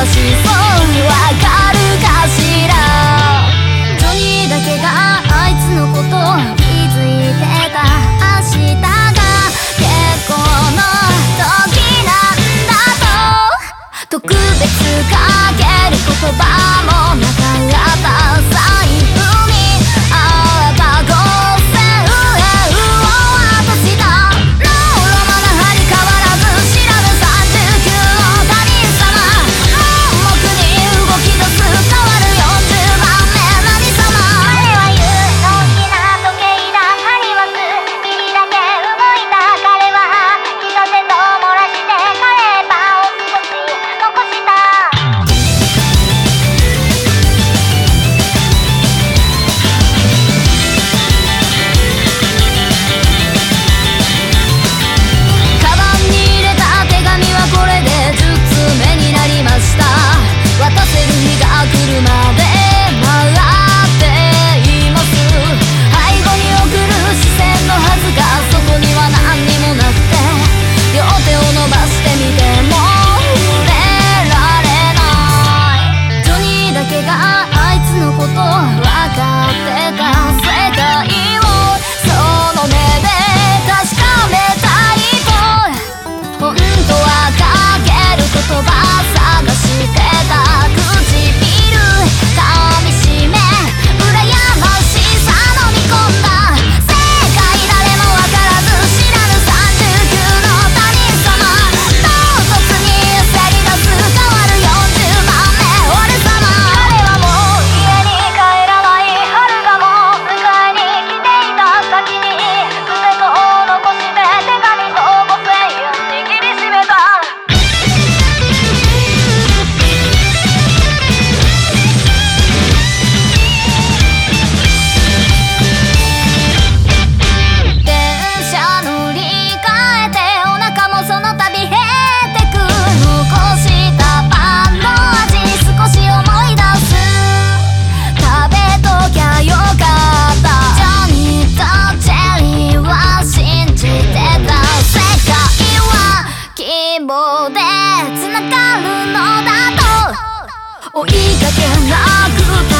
私そうわかるかしら？ジョニーだけがあいつのこと気づいてた。明日が結婚の時なんだと。特別かける言葉もつのこと。分かってた。世界は追いかけなくて